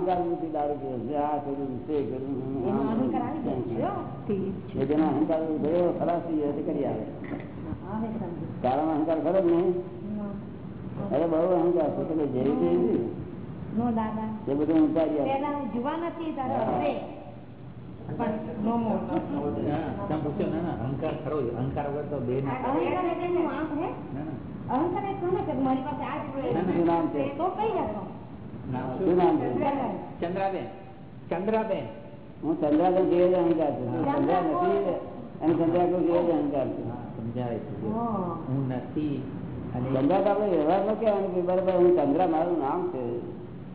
અહંકાર વૃત્તિ દારૂ પીવે છે આ કર્યું તે કર્યું જેનો અહંકાર ગયો થઈ ગયો કરી આવે. કારણ અહંકાર ખરો જ નહીં? અરે બહુ અહંકાર છે કે જેવી તેવી એ બધું ઉતારી આવે જુવા નથી નો ના ના અહંકાર ખરો અહંકાર વગર તો બે ના. અહંકાર એ ના, ના. ને કે મારી પાસે આ જ ના, શું નામ છે? તો કઈ શું નામ ચંદ્રાબેન. ચંદ્રાબેન. હું જેવો જ અહંકાર છું. હું. ચંદ્રા નથી અને ચંદ્રાકર જે અહંકાર છું. સમજાવે છે. હું. નથી ચંદ્રા તો આપણે વ્યવહારમાં કહેવાનું કે બરાબર હું ચંદ્રા મારું નામ છે.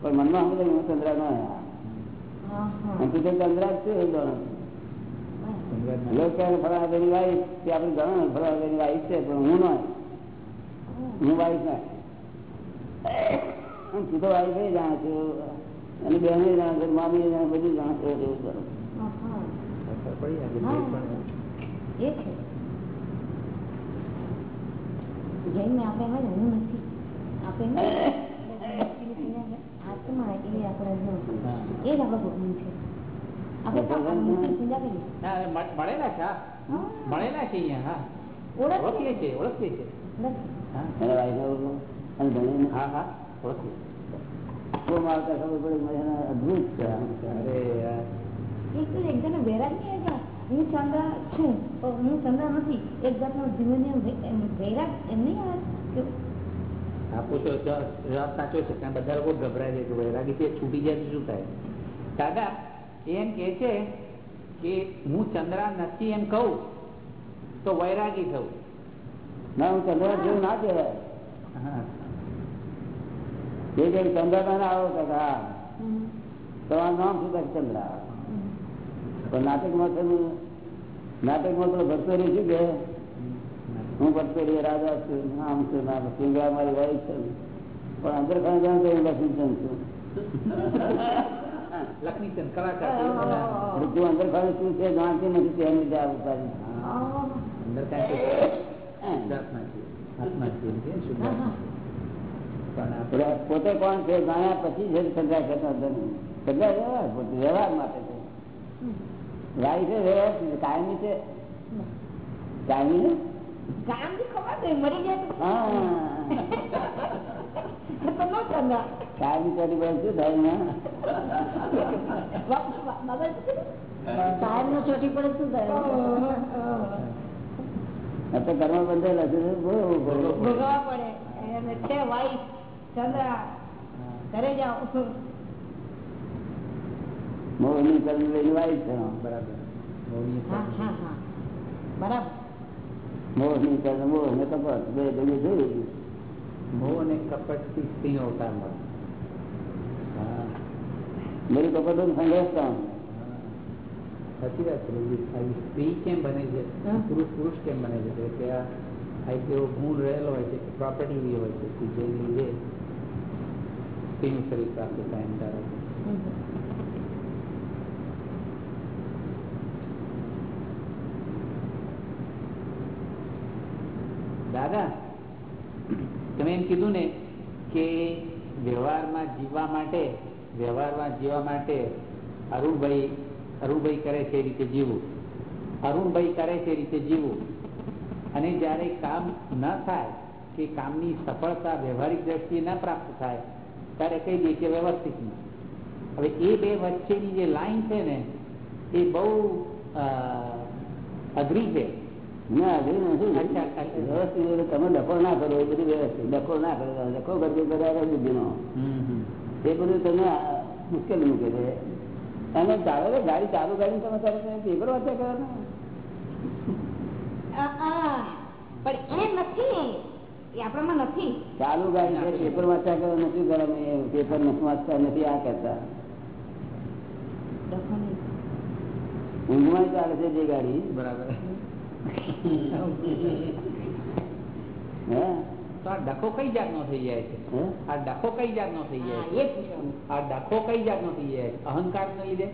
પણ મનમાં સમજે કે હું ચંદ્રા ના. તું તો ચંદ્રા જ છું. ચંદ્રાબેન. લોકો વાઈફ. તે આપણે જાણો ને ફલાણા વાઈફ છે પણ હું નહીં હું વાઈફ ના. અને તું તો વાઈફ એ છું. અને બહેનો જાણ છે મામી જાણ બધું જાણ છે એવું કરો. હા, હા. હા. છે. હોય હું નથી. આત્મા એ આપણે એ જ આપણે હા, મળેલા છે હા. હા. મળેલા છે અહીંયા હા. ઓળખીએ. છીએ છે ઓળખીએ છે. હા હા. હા ચંદ્ર છું હું ચંદ્ર નથી. એક જાતનો જીવનીય વૈરાગ એમ નહીં આવે. કે આપો તો જવાબ સાચો છે કારણ બધા લોકો ગભરાય છે વૈરાગી છે છૂટી જાય શું થાય? દાદા એમ કે છે કે હું ચંદ્રા નથી એમ કહું તો વૈરાગી થવું. ના હું ચંદ્ર જેવું ના કહેવાય. એ કઈ ચંદ્રબેન આવો તો કે હા હમ, તમારું નામ શું થાય? ચંદ્રા. પણ નાટકમાં છે ને, નાટકમાં પેલો ભરતોરી શું કે? હું ભરતોરી રાજા છું આમ છું ના સિંગડા મારી વાઈફ છે. પણ અંદર ખાને જાણ તો હું લક્ષ્મીચંદ છું. લક્ષ્મીચંદ કલાકાર તું અંદર ખાને શું છે? જાણતી નથી તેની રીતે આ ઉપાધિ. અંદર કાંઈ પોતે કોણ છે જાણ્યા પછી છે સજા કરતા સજા વ્યવહાર પોતે વ્યવહાર માટે છે. વ્યવહાર છે કાયમી છે. કાયમી ને? કામથી ખબર છે મરી જાય હા. તો ન ચંદ્ર કાયમી ચોરી પર શું થાય સાહેબ નો ચોટી પડે શું થાય? કર્મ બંધેલા છે ભોગવવું પડે. છે વાઈફ. ચંદ્ર ઘરે જાઓ મોહની કર્મ લઈને વાઈફ છે બરાબર. હા હા હા. બરાબર. મોહની કર્મ મોહ ને કપટ બે ભેગું થયું મોહ અને કપટથી સ્ત્રીનો અવતાર મળે હા બધું કપટ સંઘર્ષ કામ સાચી વાત છે સ્ત્રી કેમ બને છે. પુરુષ પુરુષ કેમ બને છે? કે આ આ એક એવો ગુણ રહેલો હોય છે પ્રોપર્ટી એવી હોય છે કે જેની લીધે સ્ત્રીનું શરીર પ્રાપ્ત થાય એમ દાદા, તમે એમ કીધું ને કે વ્યવહારમાં જીવવા માટે, વ્યવહારમાં જીવવા માટે અરુણભાઈ અરુણભાઈ કરે છે રીતે જીવવું. અરુણભાઈ કરે છે રીતે જીવવું. અને જ્યારે કામ ન થાય, કે કામની સફળતા વ્યવહારિક દ્રષ્ટિએ ન પ્રાપ્ત થાય ત્યારે કહી દઈએ કે વ્યવસ્થિત હવે એ બે વચ્ચેની જે લાઈન છે ને એ બહુ અઘરી છે. ના નથી. વ્યવસ્થિત તમે ડખો ના કરો એ બધું વ્યવસ્થિત. ડખો ના કરો ડખો કરજો બધા બુદ્ધિનો એ બધું તમને આ મુશ્કેલ મૂકે છે. અને ચાલો ગાડી ચાલુ ગાડી તમે ચાલો તમે પેપર વાંચ્યા કરો ને. પણ એ નથી. ચાલુ ગાડી પેપર વાંચ્યા કરો નથી કરો પેપર નથી વાંચતા નથી આ કરતા. ઊંઘમાં ચાલે છે જે ગાડી. બરાબર. હે? તો આ ડખો કઈ જાતનો થઈ જાય છે? આ ડખો કઈ જાતનો થઈ જાય છે? એ આ ડખો કઈ જાતનો થઈ જાય છે? અહંકાર ને લીધે?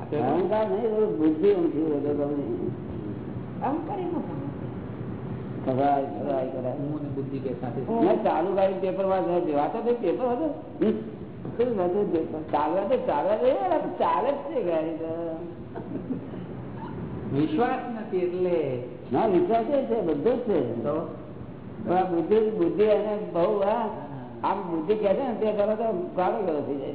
આ અહંકાર નહીં બુદ્ધિ તો અહંકાર એનો ચાલુ ગાડી પેપર વાંચે. છે તો પેપર ચાલવા તો ચાલવા દે. ચાલે જ છે વિશ્વાસ નથી એટલે. ના વિશ્વાસ છે બધું જ છે. તો? તો આ બુદ્ધિ બહુ આ આમ બુદ્ધિ કહે છે ને તે કરો તો ગાળો ગળો થઈ જાય.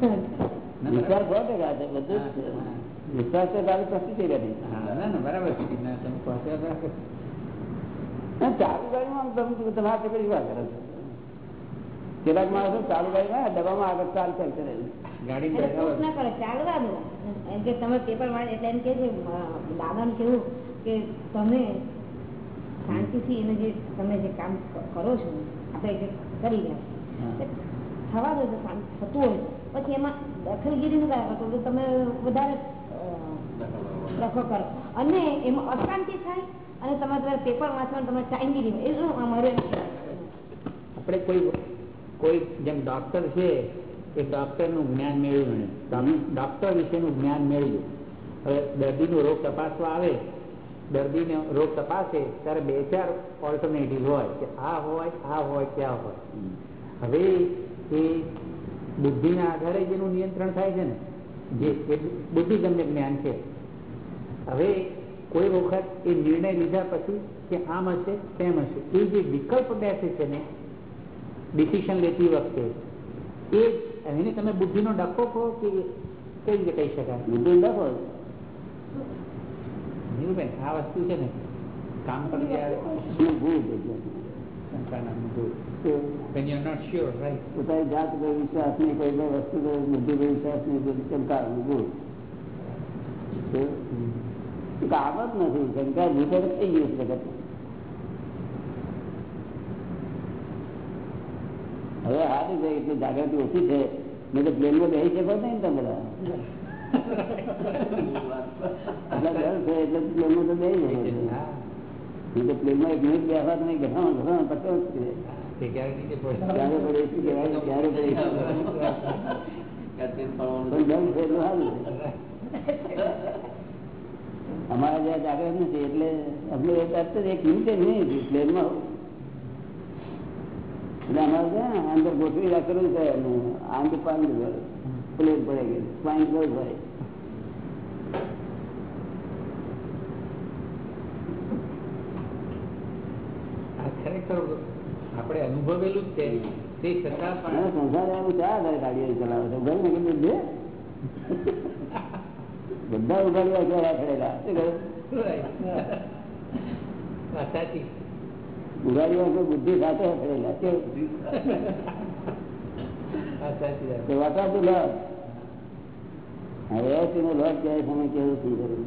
વિશ્વાસ ટકા છે બધું જ છે. વિશ્વાસ તારી પ્રસ્તુતિ થઈ હા, ના ના બરાબર ના. ના, ચાલુ ગાડીમાં તમે તમારે વાત કરે છે. કેટલાક માણસો ચાલુ ગાડીમાં ડબ્બામાં આગળ ચાલ ચાલ કરે ગાડી ના કરે ચાલવા એમ કે તમે પેપર વાળે એટલે એમ કે છે દાદાને કેવું કે તમે શાંતિથી એને જે તમે જે કામ કરો છો આપણે કરી થવા દો શાંત થતું હોય. પછી એમાં દખલગીરી કરતો તો તમે વધારે લખો કરો. અને એમાં અશાંતિ થાય અને તમારે પેપર વાંચવાનું તમારે ટાઈમ નહીં શું અમારે આપણે કોઈ કોઈ જેમ ડોક્ટર છે, એ ડોક્ટરનું જ્ઞાન મેળવ્યું નહીં ડોક્ટર વિશેનું જ્ઞાન મેળવ્યું હવે દર્દીનો રોગ તપાસવા આવે, દર્દીને રોગ તપાસે, ત્યારે બે ચાર ઓલ્ટરનેટિવ હોય કે આ હોય આ હોય ક્યાં હોય. હવે એ બુદ્ધિના આધારે જેનું નિયંત્રણ થાય છે ને. જે બુદ્ધિ બુદ્ધિગમ્ય જ્ઞાન છે. હવે કોઈ વખત એ નિર્ણય લીધા પછી કે આમ હશે તેમ હશે. એ જે વિકલ્પ બેસે છે ને ડિસિશન લેતી વખતે એ એને તમે બુદ્ધિનો ડખો કહો કે કઈ રીતે કહી શકાય? બુદ્ધિ ડખો? નીરુબેન આ વસ્તુ છે ને કામ પર પોતાની જાત કોઈ વિશ્વાસ નહીં કોઈ વસ્તુ કોઈ બુદ્ધિ કોઈ વિશ્વાસ નહીં ભૂલ? તો જ નથી શંકા ભૂતર થઈ ગયું જગત હવે હારી છે એટલે જાગૃતિ ઓછી છે. નહીં તો પ્લેનમાં બેસી શકો નહીં ને તમે એટલા ડર છે એટલે પ્લેનમાં તો બેસી શકો નહીં તો પ્લેનમાં એક મિનિટ બેસવા નહીં ઘણા ઘણા પચાસ છે. ક્યારે પડે? શું કહેવાય? ક્યારે પડે? પણ ડર છે એટલું સારું છે. અમારા જ્યાં જાગૃત નથી એટલે અમને એક અર્થ એક મિનિટે નહીં પ્લેનમાં એટલે અમારે છે ને અંદર ગોઠવી રાખેલું છે આંધ પાંદ પ્લેટ ભરાઈ ગયું પાંચ હોય આ ખરેખર આપણે અનુભવેલું જ છે. તે છતાં પણ સંસાર એવું ચા આધારે ગાડીઓ ચલાવે છે ઘર ને બધા ઉગાડવા જોવા ઉગાડીઓ કોઈ બુદ્ધિ સાથે ખડેલા કેવું? વાત. લોટ હવે નો લોટ ક્યાંય સમય કેવું શું કરું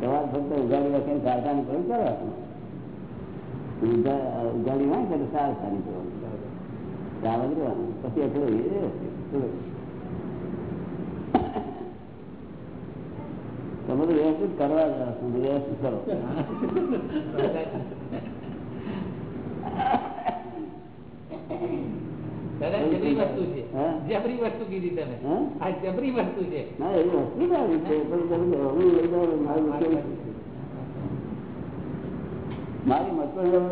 સવાર ફક્ત ઉગાડી વખતે સારસાની કરું કરો ઉગાડી હોય ને તો સારસાની કરવાનું. ચાવત રહેવાનું. પછી અઠવાડિયું. તમે તો વ્યવસ્થિત કરવા વ્યવસ્થિત કરો. વાત સાચી. દાદા જબરી વસ્તુ છે. જબરી વસ્તુ કીધી તમે. આ જબરી વસ્તુ છે. ના એ વસ્તુ સારી છે. પણ તમે હવે લઈ જાઓ મારું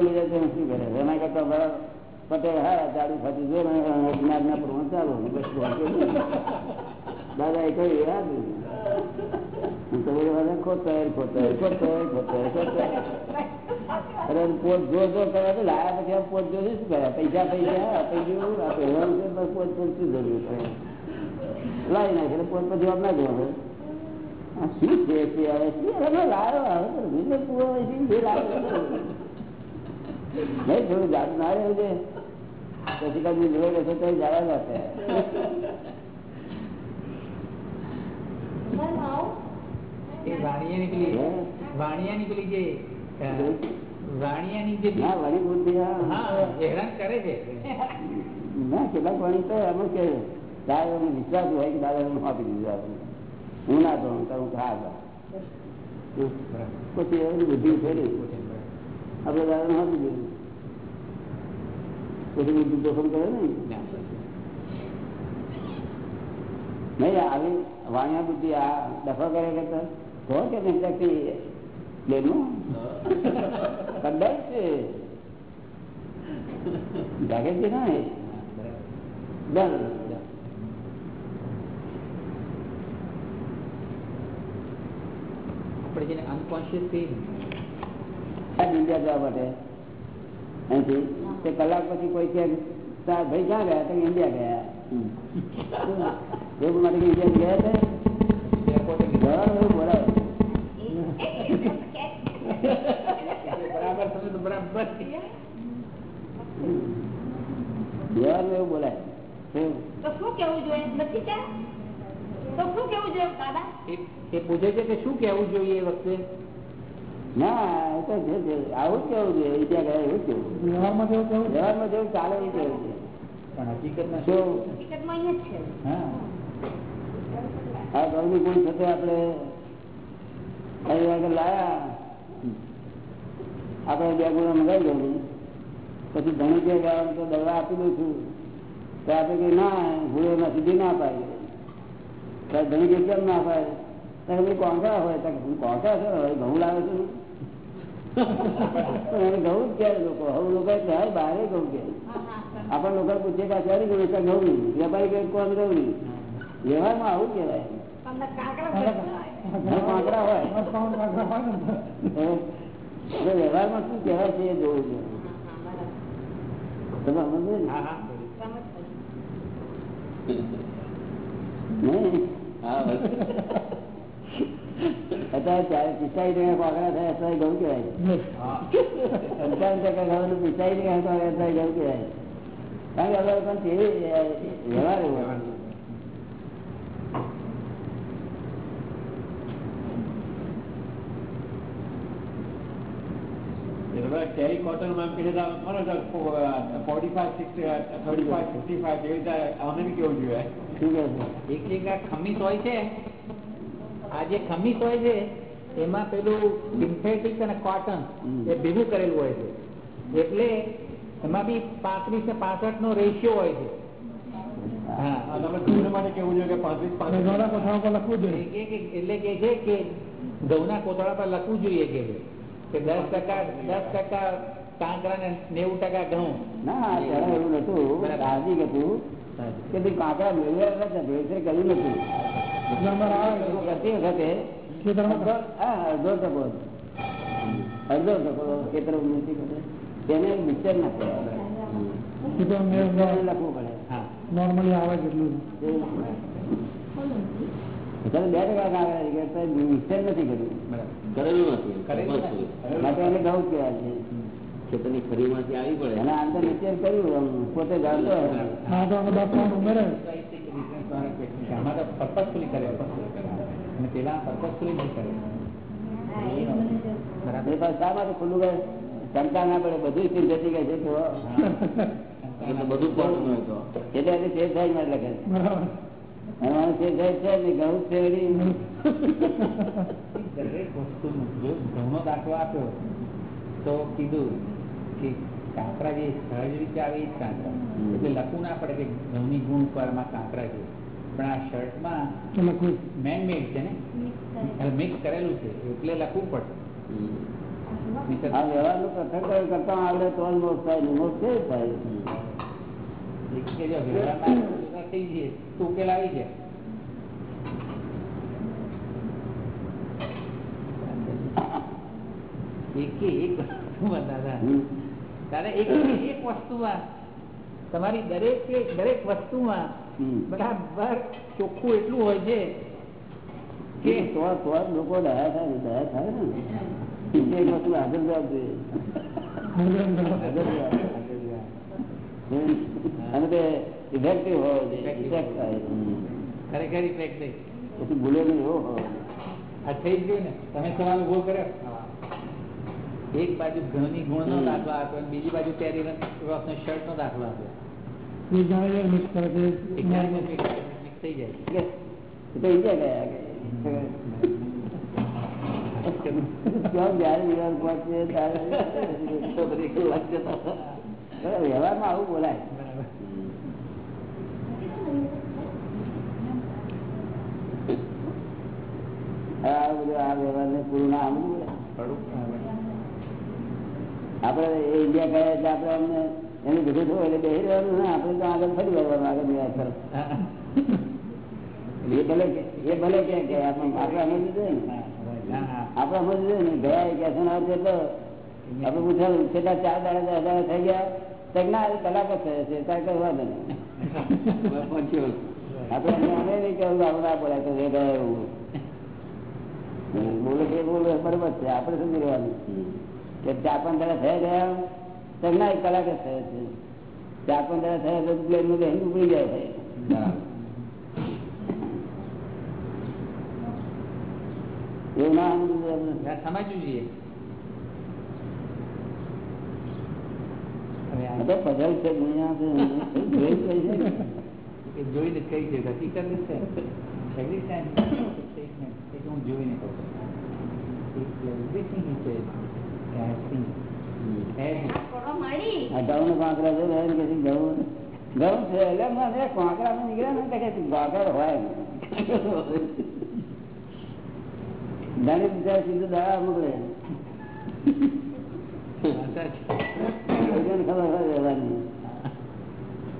લઈ જાય શું કરે? એના કરતા બરાબર. પટેલ હા ચાલુ ખાતું જો જ્ઞાન ના પ્રમાણ ચાલો. બસ. દાદા એ કહ્યું યાદ પૈસા પૈસા આપી ગયું આ પહેરવાનું છે પણ પોત પોત શું જરૂર લાવી નાખે પોત પછી જવાબ ના જોવાનું શું છે તે થોડું જાત ના રહ્યું છે. પછી કદી જોઈ લેશે તો જવા જશે એ વાણિયાની પેલી વાણિયાની પેલી જે વાણિયાની જે ના વળી બુદ્ધિ હા. હા હેરાન કરે છે. ના કેટલાક વળી તો એમ કે દાદા એમને વિશ્વાસ હોય કે દાદા એમને આપી દીધું. હું ના કરું કે હા. પછી એવી બુદ્ધિ ફેરી. આપણે દાદા આપી દીધું. પછી બુદ્ધિ જોખમ કરે નહીં નહીં આવી વાણિયા બુદ્ધિ આ દફા કરે કરતા? આપણે જેને અનકોન્શિયસલી ઇન્ડિયા જવા માટે. અહીંથી તે કલાક પછી કોઈ કે ભાઈ ક્યાં ગયા? તો ઇન્ડિયા ગયા? એવું માટે ઇન્ડિયા ગયા હતા બોલાવે બરાબર તમે તો બરાબર જવાનું એવું બોલાય શું? તો શું કેવું જોઈએ નથી ત્યાં તો શું કેવું જોઈએ દાદા? એ- એ પૂછે છે કે શું કેવું જોઈએ એ વખતે? ના એ તો જે આવું કેવું છે ઇન્ડિયા ગયા એવું કેવું વ્યવહારમાં જેવું કેવું વ્યવહારમાં જેવું ચાલે એવું કેવું છે પણ હકીકતમાં શું હકીકતમાં અહીંયા જ છે. હા. આ ગૌની ગુણ થશે આપણે કઈ વાગે લાયા આપણે બે ગુણા મંગાવી દઉં પછી ધણી કે ગયા તો દવા આપી દઉં છું. તો આપણે કઈ ના સીધી તો ધણી કે કેમ ના પાડે ભાઈ કોંકા હોય હું કોંકા છે હવે ઘઉં લાવે છું. એને ઘઉં જ ક્યારે લોકો હવે લોકો હવે બહારે ઘઉં કે. આપણા લોકો પૂછે કે અત્યારે ઘઉં નહીં. વેપારી કઈ કોણ ઘઉં નહીં? વ્યવહારમાં આવું કહેવાય. તમને કાંકરા હોય. વ્યવહારમાં શું કહેવાય છે એ જોવું છે. તમે સમજ ને? અત્યારે ચારે પિસ્તાઈ ટકા કાંકરા થાય, અત્યારે ઘઉં કહેવાય. પંચાવન ટકા ઘઉં પિસ્તાઈ ટકા કાંકરા થાય ઘઉં કહેવાય. કારણ કે હવે પણ તે એવો કોટનમાં પીડે તો મને તો forty five sixty thirty five fifty five એવી રીતે અમને બી કેવું જોઈએ. શું કહે છે? એક એક આ ખમીસ હોય છે આ જે ખમીસ હોય છે એમાં પેલું સિન્થેટિક અને કોટન એ ભેગું કરેલું હોય છે. એટલે એમાં બી પાંત્રીસ ને પાસઠ નો રેશિયો હોય છે. હા. તમે ઘઉં કેવું જોઈએ કે પાંત્રીસ અને પાંત્રીસ પર લખવું જોઈએ. કે- કે- એટલે કે છે કે ઘઉંના કોથળા પર લખવું જોઈએ કે કે દસ ટકા દસ ટકા કાંકરા ને નેવું ટકા ઘઉં. ના ત્યારે એવું નતું સાહજિક હતું કે ભાઈ કાંકરા મેળવ્યા હતા ભેળસેળ કર્યું નથી નંબર આવે એવું કરતી વખતે અડધો ટકો અડધો ટકો ખેતર ઉન્નતિ કરે તેને મિક્સર ના કહેવાય ખેતરમાં મેળ તેને લખવું પડે. નોર્મલી આવે જેટલું અત્યારે બે ટકા કાંકરા છે કે અત્યારે મિક્સર નથી કર્યું. બરાબર કરેલું નથી કરેલું તપાસ નથી. કરી. માટે એને ઘઉં કહેવાય છે. ખેતરની ખરીમાંથી આવી પડે. એના આંતર નિશ્ચય કર્યું પોતે જાણતો કરે પેલા purposefully નહીં કરે. બરાબર શા માટે ખુલ્લું કરે? શંકા ના પડે બધું જતી કહે છે તો બધું કોટન હોય તો. એટલે તે થાય લખે દાખલો આપ્યો તો કીધું કે કાંકરા જે સહજ રીતે આવે એ જ કાંકરા. એટલે લખવું ના પડે કે ઘઉંની ગુણ પર આમાં કાંકરા છે. પણ આ શર્ટમાં તો લખવું મેન મેડ છે ને? મિક્સ કરેલું. છે એટલે લખવું પડે હમ. નહીંતર આ વ્યવહારનું પૃથ્થકરણ કરતા આવડે તો જ મોક્ષ થાય મોક્ષ થાય? ઉકેલ આવી જાય. એકે એક વસ્તુમાં દાદા એક એક વસ્તુમાં તમારી દરેક દરેક વસ્તુમાં. બરાબર ચોખ્ખું એટલું હોય છે કે કે તો તો લોકો દયા થાય દયા થાય ને. એક વસ્તુ હાજર જવાબ જોઈએ. અને તે ઇફેક્ટિવ હોવો જોઈએ ખરેખર ઇફેક્ટ પછી ભૂલે નહીં એવો હોવો આ થઈ ગયું ને? તમે સવાલ ઊભો કર્યો? એક બાજુ ઘણી ગુણ નો દાખલો આપ્યો બીજી બાજુ પેરી શર્ટ નો દાખલો આપ્યો. થઈ જાય. વ્યવહારમાં આવું બોલાય. આ બધું આ વ્યવહારને પૂરું ના આમ બોલાય થોડુંક આપણે એ ઇન્ડિયા ગયા એટલે આપણે અમને એનું બધું થયું એટલે બેસી રહેવાનું ના આપણે તો આગળ ફરી વળવાનું આગળ કરો એ ભલે એ ભલે ક્યાં કે આપણે આપણે સમજવું ને હા. સમજવું ને ગયા આપણે પૂછ્યું છેલ્લા ચાર દાડા થઈ ગયા. ના એ કલાક જ થયો છે તારે કઈ વાંધો નહીં. આપણે અમે નહીં કહ્યું આપણે ના બોલાય તો એ ગયા એવું. બોલે છે બોલે બરોબર છે આપણે સમજી લેવાનું કે ચાર પાંચ દાડા થયા ગયા તો કે ના એક કલાક જ થયો છે. ચાર પાંચ દાડા થયા તો પ્લેનનું ઉપડી જાય છે. એવું ના સમજવું જોઈએ. પઝલ છે દુનિયા છે ને. જોઈને કઈ છે? હકીકત છે. હું જોઈને કહું કાંકરા છે ઘઉં ઘઉં છે એટલે મને કાંકરા માં નીકળ્યા ને કે કાંકર હોય. બિચારા સીધું દવા મોકલે. આશા ખબર હોય વ્યવહારની.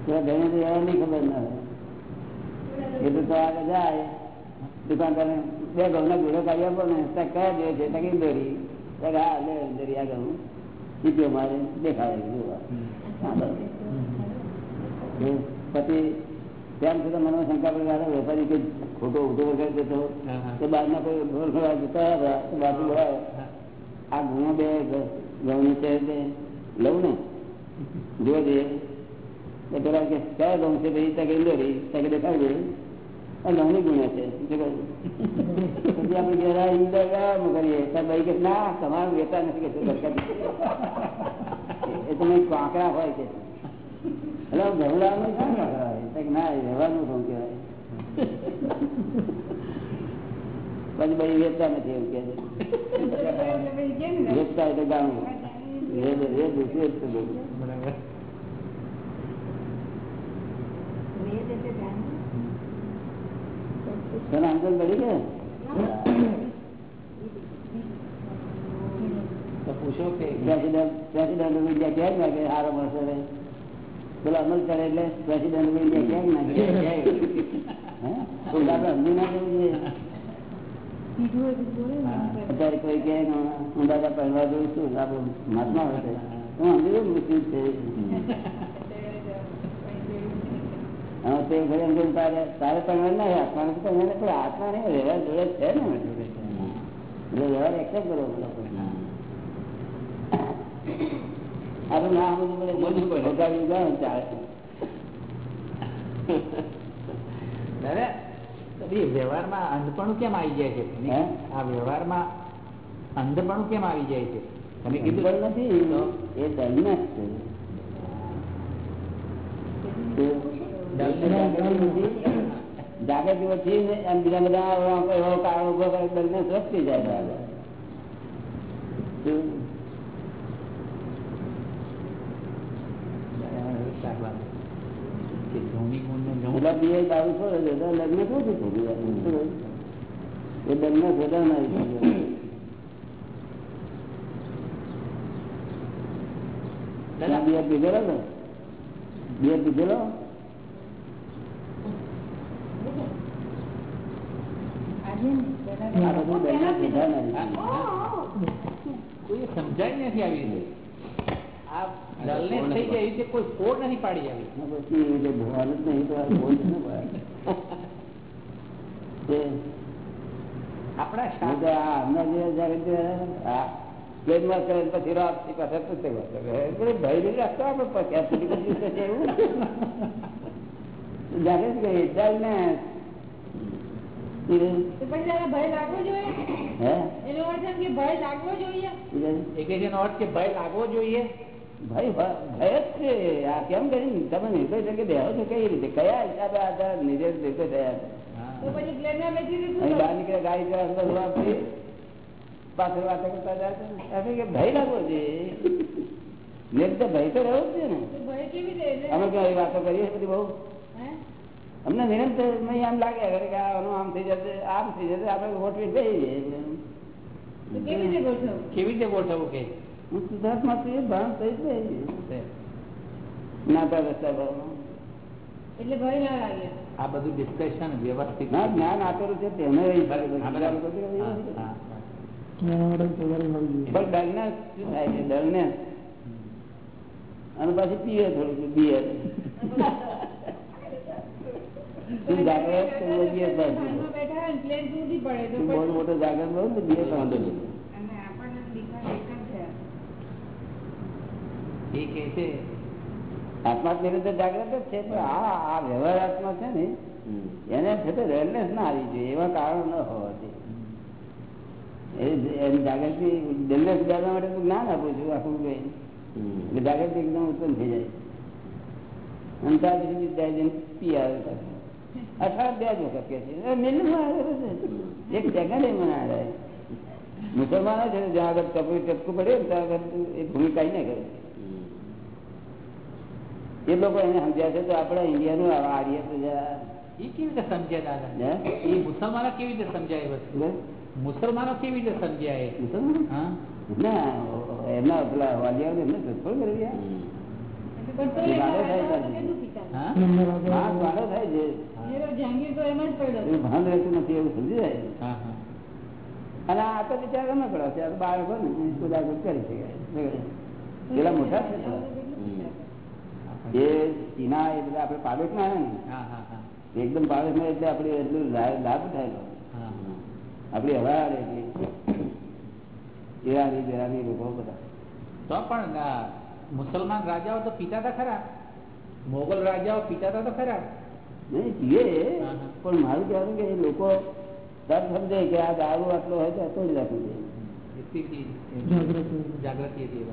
પેલા તો રહેવાની ખબર ના હોય. એ તો આગળ જાય દુકાનદાર બે ઘઉંના ગોળો કાઢી આપો ને કયા જોઈએ છે? તકી દોરી? હા લે દોરી આ ઘઉં. ચીપીઓ મારે દેખાડે જોવા. પછી તેમ છતાં મને શંકા પડે વેપારી કઈ ખોટો ઉધો વગર જતો. તો બહારના કોઈ ઢોર ખોળવા જતા હતા બાજુ આ ગુણો બે ઘઉં છે લઉં ને? જો દે તો પેલા કે કયા ગમ છે ભાઈ તકે દોરી તકે દેખાડી દે આ ઘઉંની છે પછી આપણે ઘેર આવીને કરીએ? તો ભાઈ કે ના તમારું વેતા નથી કે એ તમે કાંકરા હોય કે એટલે કે ના એ વ્યવહારનું કહેવાય? પછી ભાઈ વેચતા નથી એવું કે વેચતા એટલે ગામું બરાબર. તને પૂછો કે પ્રેસિડેન્ટ પ્રેસિડેન્ટ ઓફ ઇન્ડિયા ક્યાંક ના કે સારો મળશે પેલા પેલો અમલ કરે એટલે પ્રેસિડેન્ટ ઓફ ઇન્ડિયા ક્યાંક ના કે હે? આપણે સમજી ના જવું જોઈએ. અત્યારે કોઈ કે હું દાદા પહેરવા જઉં છું મહાત્મા હોય હું સમજી જઉં છે? તે ઘરે એમ કહ્યું તારે તારે પહેરવા નહીં પણ આત્મા વ્યવહાર જોડે છે ને એટલે વ્યવહાર એક્સેપ્ટ કરવો પડે આપણે ના સમજવું પડે. બધું ચાલે દાદા વ્યવહારમાં અંધપણું કેમ આવી જાય છે? આ વ્યવહારમાં અંધપણું કેમ આવી જાય છે? તમે કીધું નથી એ દલના છે. જાગૃતિ ઓછી બીજા બધા એવો- કાળ ઊભો કરે દલને સ્વસ્થ થઈ જાય બરાબર. શું? કે ધૂની ગુણનો જમો એટલે બે દારૂ છોડે લગ્ન શું કહ્યું? એ. બિયર પીધેલો ને બિયર પીધેલો સમજાય નથી આવી જાગૃતિ ભય લાગવો જોઈએ? હે? એનો અર્થ કે ભય લાગવો જોઈએ? ભય લાગવો જોઈએ? ભાઈ ભય જ છે. આ કેમ કરી તમે નિર્ભય તરીકે બેહો છો? કઈ રીતે? કયા હિસાબે આધાર નિર્ભય નિર્ભય થયા તો બહાર નીકળે ગાડી પાછળ વાતો કરતા જાય છે. કે ભય લાગવો છે? મેં ભય તો રહેવો છે ને. અમે ક્યાં વાતો કરીએ બધી બહુ? અમને નિરંતર નહીં આમ લાગે કે આનું આમ થઈ જશે આમ થઈ જશે આપણે ગોઠવી જઈએ કેવી રીતે કેવી રીતે ગોઠવવું કે? હું સુધાર્થમાં એ ભાન થઈ જાય. જ્ઞાતા રસ્તા પર. એટલે ભય ના લાગે. આ બધું ડિસ્કશન વ્યવસ્થિત. ના જ્ઞાન આપેલું છે તેને માટે પણ શું થાય છે અને પછી પીએ થોડું બીએ તું જાગ્રત તો બિયર પાછું ધ્યાનમાં એ કહે છે આત્મા નિરંતર જાગ્રત જ છે, પણ આ આ વ્યવહાર આત્મા છે ને, એને છે તો રેલનેસ ના આવી જોઈએ, એવા કારણો ન હોવા જાગૃતિ દિલને સુધારવા માટે તું જ્ઞાન આપું છું, આખું કઈ જાગૃતિ એકદમ ઉત્પન્ન થઈ જાય. અને ત્યાર પછી વિદ્યા જઈને પી આવે પાછું. બે જ વખત કે છે. મિનિમમ એક સેકન્ડ એ મને આવે. મુસલમાનો છે જ્યાં આગળ ટપકું પડે ત્યાં આગળ એ ભૂમિકા ના કરે. એ લોકો એને સમજ્યા છે તો આપણા ઇન્ડિયાનું આર્ય પ્રજા. એ કેવી રીતે સમજ્યા દાદા? એ મુસલમાનો કેવી રીતે સમજાય વસ્તુ? મુસલમાનો કેવી રીતે સમજ્યા મુસલમાનો? ના એમના પેલા વાલિયા એમને સત્સંગ કરી ભાન રહેતું નથી એવું સમજી જાય અને આ તો બિચારા રમકડા પડે બાળકો ને કરી શકાય. પેલા મોટા છે તો. ચીના એ બધા આપણે પાડોશ ના આવે હા હા હા ને એકદમ પાડોશ ના એટલે આપણે એટલું લાભ થયેલો આપણી હવા એટલી ઈરાની બિરાની લોકો બધા તો પણ મુસલમાન રાજાઓ તો પીતા હતા ખરા મોગલ રાજાઓ પીતા હતા તો ખરા નહીં પીએ. પણ મારું કહેવાનું કે એ લોકો તર સમજે કે આ દારૂ આટલો હોય તો જ રાખવું જોઈએ જાગૃતિ. જાગૃતિ હતી.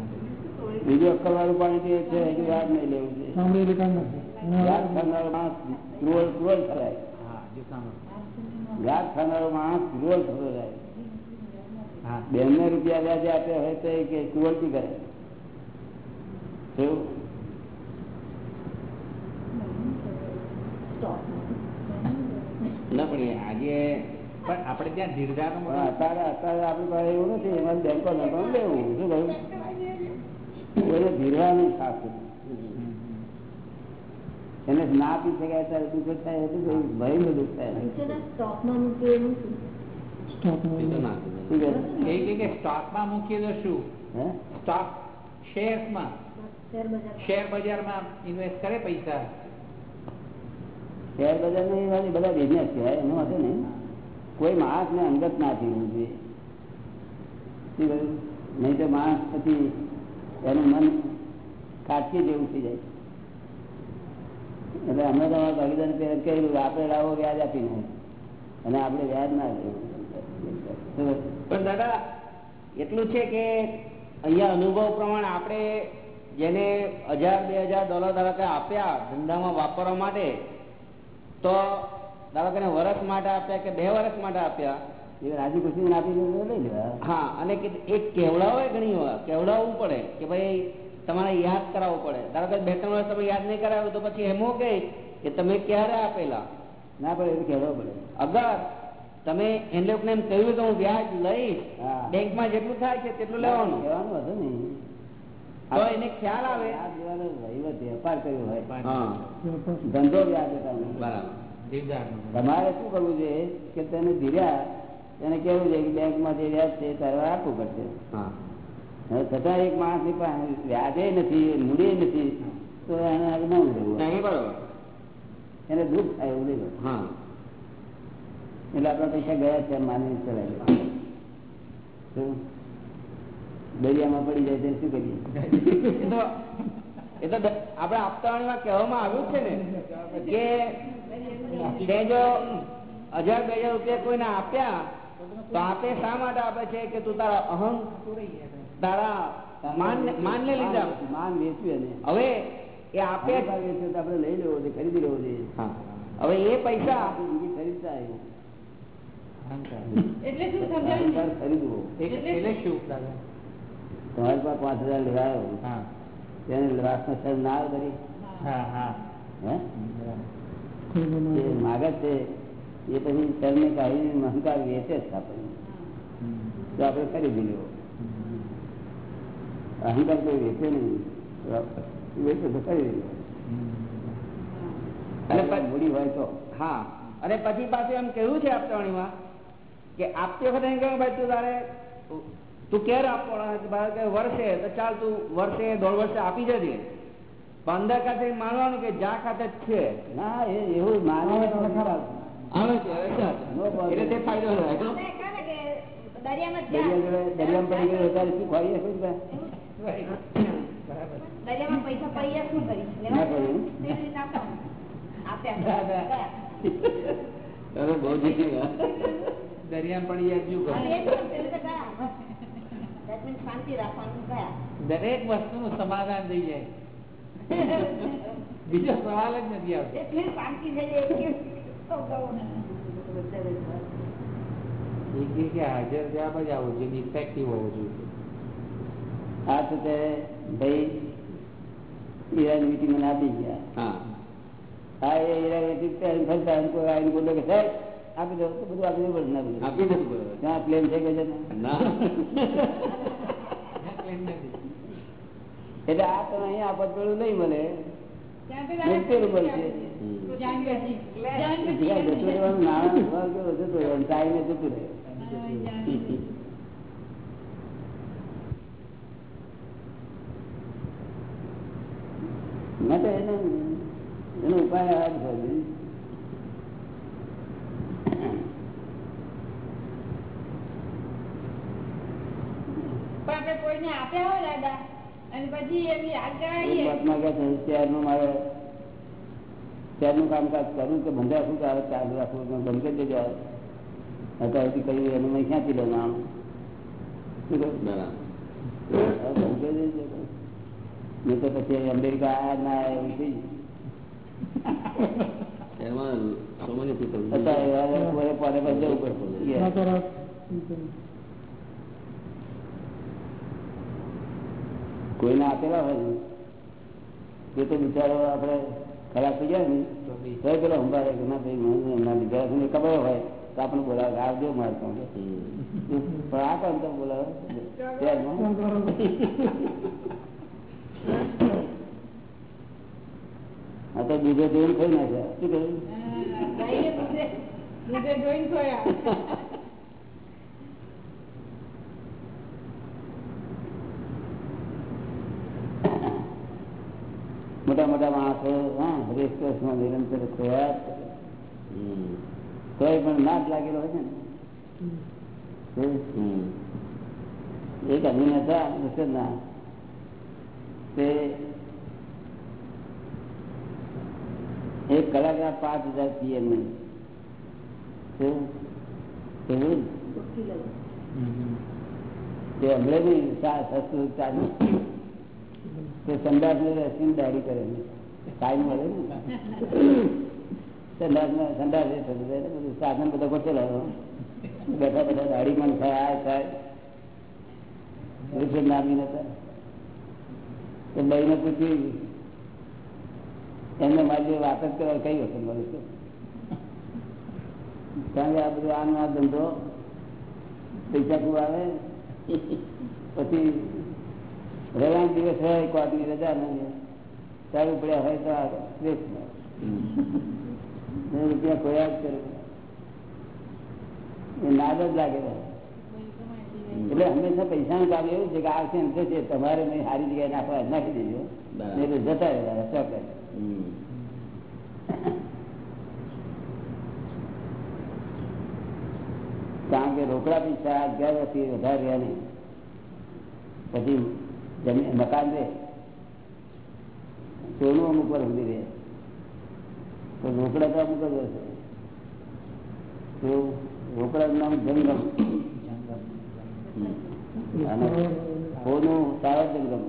બીજું અક્કલ વાળું પાણી પીએ છે યાદ નહીં લેવું છે. સાંભળેલી કામ નથી. યાદ ખાનારો માણસ ક્રુઅલ ક્રુઅલ થવાય. હા જો સાંભળો યાદ ખાનારો માણસ ક્રુઅલ થતો જાય. રૂપિયા વ્યાજે હોય તો કે ક્રુઅલ્ટી કરે. કેવું? ના પણ એ આજે પણ આપણે ત્યાં ધીરધારનું અત્યારે અત્યારે આપણી પાસે એવું નથી. એમાં બેંકો બેંકો લેવું શું કહ્યું? કોઈને ધીરવાનું ખાસ એને ના પી શકાય ત્યારે દુઃખ થાય એટલું ભયનું દુઃખ થાય. સ્ટોકમાં મૂકીએ એ તો શું? એ? સ્ટોક શેર્સમાં. શેર બજારમાં. ઇન્વેસ્ટ કરે પૈસા. શેર બજારની વાળી બધા બિઝનેસ કહેવાય એનું હતું ને. કોઈ માણસ ને અંગત ના થયું જોઈએ? નહીં તો માણસ પછી એનું મન કાચી જેવું થઈ જાય. એટલે અમે તમારા ભાગીદાર કહ્યું, આપણે લાવો, વ્યાજ આપીને અને આપણે વ્યાજ ના લેવું પણ દાદા, એટલું છે કે અહીંયા અનુભવ પ્રમાણે આપણે જેને હજાર, બે હજાર ડોલર ધારો કે આપ્યા ધંધામાં વાપરવા માટે, તો ધારો કે વર્ષ માટે આપ્યા કે બે વર્ષ માટે આપ્યા રાજી ખુશી આપી લઈ લેવા હા અને એક કેવડાવે ઘણી વાર. કેવડાવવું પડે કે ભાઈ તમારે યાદ કરાવવું પડે. ધારો કે બે ત્રણ વર્ષ તમે યાદ નહીં કરાવ્યું તો પછી એમ કહે કે તમે ક્યારે આપેલા? ના પડે એવું કહેવું પડે. અગર તમે લોકોને એમ કહ્યું કે હું વ્યાજ લઈશ. બેંકમાં જેટલું થાય છે તેટલું લેવાનું. લેવાનું હતું ને તો એને ખ્યાલ આવે. વેપાર કર્યો હોય. ધંધો વ્યાજ હતા બરાબર. તમારે શું કરવું છે કે તેને ધીર્યા એને કેવું છે કે બેંકમાં જે વ્યાજ છે તારે આપવું પડશે. છતાં એક માણસની વ્યાજે નથી મૂડી નથી તો એને આગળ ન બરોબર. એને દુઃખ થાય નહીં હા. એટલે આપણા પૈસા ગયા છે માની ચલાવી દરિયામાં પડી જાય ત્યારે શું કરીએ? એ તો આપણે આપતાવાણીમાં કહેવામાં આવ્યું છે ને કે જો હજાર બે હજાર રૂપિયા કોઈને આપ્યા તો આપે શા માટે આપે છે કે તું તારા અહં તારા માન માનને લીધા માન વેચ્યું એને હવે એ આપે વેચ્યું તો આપણે લઈ લેવો છે ખરીદી લેવો છે હવે એ પૈસા બીજી ખરીદતા. એટલે શું ખરીદવો. એટલે શું? તમારી પાસે પાંચ હજાર લેવાયો. હા. તેને વાસનો શરમ ના આવે કરી હા હા. હે? માગે છે એ પછી શરને કાઢીને અહંકાર વેચે જ આપણને તો આપણે ખરીદી લેવો. અહંકાર કોઈ વેચે નહીં. વેચે તો ખરીદી લેવો અને મૂડી હોય તો. હા. અને પછી પાછું એમ કેવું છે આપતાણીમાં કે આપતી વખતે એમ કહ્યું ભાઈ તું તારે તું ક્યારે આપવાનો વર્ષે તો ચાલ તું વર્ષે દોઢ વર્ષે આપી જજે પંદર ખાતે માનવાનું કે જા ખાતે જ છે. ના એ એવું માને તો ખરા. આવે છે. એટલે તે ફાયદો કે દરિયામાં પડી ગયો વધારે શું પૈસા શું કરી ના. આપ્યા બહુ જીતી પડી ગયા. દરેક સમાધાન થઈ જાય. બીજો સવાલ જ નથી આવતો. એ શાંતિ થઈ જાય હાજર જવાબ જ આવવો જોઈએ ઇફેક્ટિવ હોવો જોઈએ. આ તો તે ભાઈ ઈરાની મીટિંગ મને આપી ગયા. હા. હા એ ઈરાની ફરતા કોઈ આવીને બોલે કે સાહેબ આપી દો બધું આપી દો ના બધું આપી દઉં બરોબર. ત્યાં પ્લેન છે કે છે ના? એટલે આ તમે અહીંયા આપત પેલું નહીં મળે. એને એનો ઉપાય આ જ હોય. પણ આપણે કોઈને આપ્યા હોય દાદા? અને પછી મારે કામકાજ કે રાખવું અત્યાર સુધી કહ્યું એનું મેં ક્યાંથી નહીં તો પછી અમેરિકા આયા ના એવું થઈ એમાં પડે પછી જવું પડશે. કોઈને આપેલા હોય ને એ તો બિચારો આપણે ખરાબ થઈ ગયા ને તો પેલો સંભાળે કે ના ભાઈ એમના લીધા છે. ખબર હોય તો આપણે બોલાવે આવજો મારે પાસે પણ આ કામ તો બોલાવે. આ તો બીજો જોઈન થઈ નાખ્યા. શું કહ્યું ગાઈને દૂધે દૂધે જોઈને ખોયા મોટા મોટા માણસો હા રેસ નિરંતર ખોયા પણ ના લાગેલો હોય ને? એક અભિનેતા મુસલના તે એક કલાકાર પાંચ હજાર પીએમ તે હમણે સા- સસ્તું ચાલુ. તે સંદાસ ને રસીને દાડી કરે ટાઈમ મળે ને સંદાસ ને સંદાસ એ થતું જાય બધું સાધન બધો હોય. બેઠા બેઠા દાડી પણ થાય આ થાય. રૂપિયા નામી નતા તો લઈને પૂછી એમને મારી વાત જ કરવા કઈ વખત મળે છે કારણ કે આ બધું આનો આ ધંધો પૈસા ખૂબ આવે. પછી રવિવાર દિવસ હોય કોર્ટની રજા નહીં સારું પડ્યા હોય તો આ શ્રેષ્ઠ ને રૂપિયા ખોયા જ કરે એ નાદ જ લાગે એટલે હંમેશા પૈસાનું કામ એવું છે કે આ છે ને તે છે તમારે નહીં સારી જગ્યાએ નાખવા નાખી દેજો બરાબર. નહીં તો જતા રહેવાના ચોક્કસ. કારણ કે રોકડા પૈસા અગિયાર વર્ષથી વધારે રહ્યા નહીં. પછી જમીન મકાન રહે સોનું અમુક વર્ષ સુધી રહે તો રોકડા તો અમુક જ તો નામ જંગમ. અને સોનું સારા જંગમ.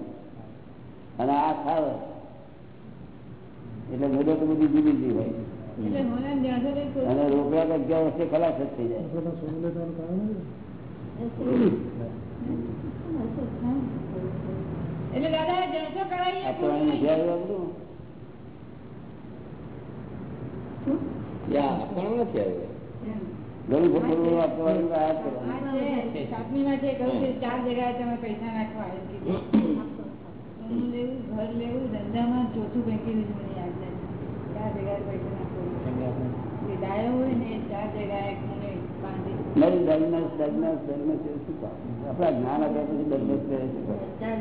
અને આ ખાવ. એટલે મુદત બધી જુદી જુદી હોય અને રોકડા તો અગિયાર વર્ષે ખલાસ જ થઈ જાય બધા સોમલેટાનું કારણ ને. એટલે દાદા જણસો ચાર જગ્યાએ તમે પૈસા નાખવા લેવું ઘર લેવું ધંધામાં ચોથું બેંકી દીધું મને યાદ નથી ચાર જગ્યાએ પૈસા નાખવું ડાયો હોય ને એ ચાર જગ્યાએ નહીં દરમિયાન દરમિયાન દરમિયાન છે શું? આપણા જ્ઞાન આપ્યા પછી દરમિયાન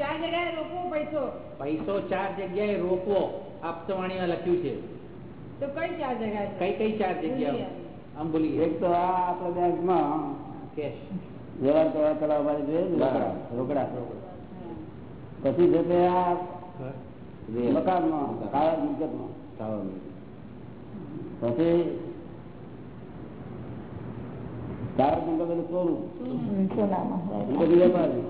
ચાર જગ્યાએ રોકવો પૈસો. પૈસો ચાર જગ્યાએ રોકવો. આપતવાણીમાં લખ્યું છે. તો કઈ ચાર જગ્યાએ કઈ કઈ ચાર જગ્યાઓ? આમ બોલી. એક તો આ આપણા બેંકમાં કેશ. ને રોકડા. રોકડા. પછી તે આ મકાનમાં કાળા મિલકતમાં. પછી એટલે સોનું. બધું વેપારી.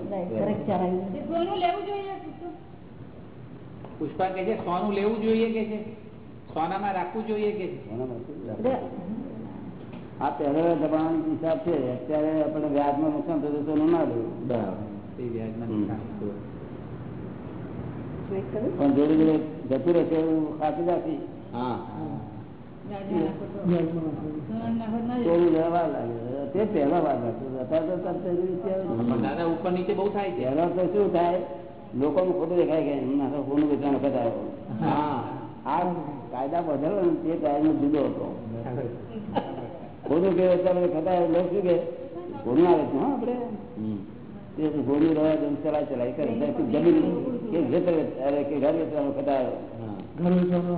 પુષ્પા. કે છે સોનું લેવું જોઈએ કે છે? સોનામાં રાખવું જોઈએ કે? આ પહેલા દબાણ હિસાબ છે અત્યારે આપણે વ્યાજમાં નુકસાન થતું તો સોનું ના લેવું. બરાબર. પણ જોડે જોડે જતું રહેશે એવું ખાતું નથી હા. તો. ના પહેલા વાર દાદા ઉપર નીચે બહુ થાય પહેલા તો શું થાય? લોકોનું ખોટું દેખાય કે એમના ફોન વેચાણ વખત આવ્યો આ કાયદા બદલો ને તે કાયદો જુદો હતો. ખોટું કે વેચાણ વખત આવ્યો લોકો શું કે? કોનું આવે છે હા આપણે. તે ગોળની રવા ચલાય ચલાય કરે. જમીન કે ઘર વેચવાનો કદાચ ઘર વેચવાનો.